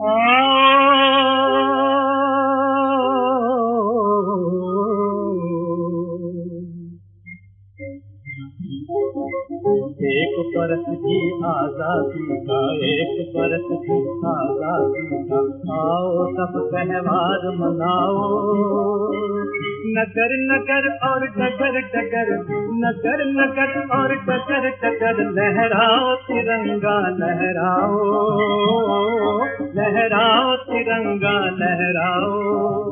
Hả? एक परत की आजादी का एक परत की आजादी का। आओ सब त्योहार मनाओ। नगर नगर और डगर डगर। नगर नगर और डगर डगर। लहराओ तिरंगा लहराओ। लहराओ तिरंगा लहराओ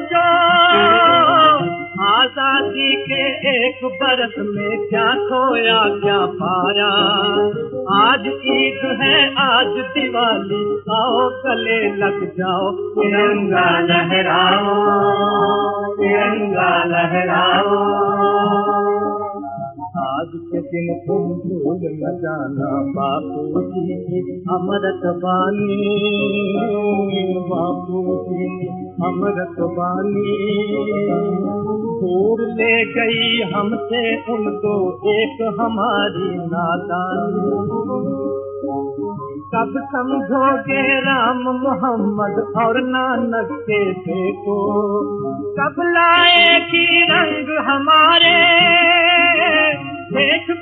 के एक बरस में क्या खोया, क्या पाया? आज ईद है, आज दिवाली, आओ गले लग जाओ, तिरंगा लहराओ तिरंगा लहराओ। आज के दिन तुम भूल न जाना बापू जी की अमृत बानी बापू जी की अमृत बानी दूर ले गई हमसे उनको एक हमारी नादानी कब समझोगे राम मोहम्मद और नानक के देखो कब लाएगी रंग हमारे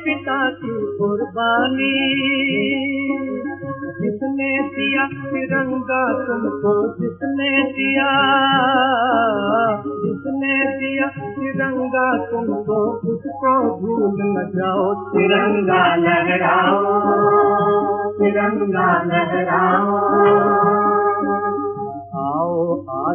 पिता की कुर्बानी जिसने दिया तिरंगा तुमको जिसने दिया। जिसने दिया तिरंगा तुमको उसको भूल न जाओ तिरंगा लहराओ। तिरंगा लहराओ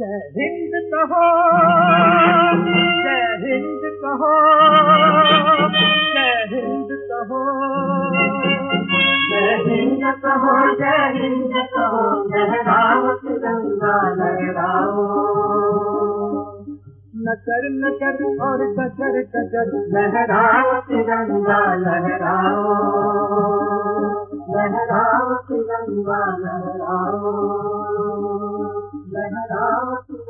जय हिंद जय हिंद लहराओ लहराओ तिरंगा लहराओ लहराओ तिरंगा लहराओ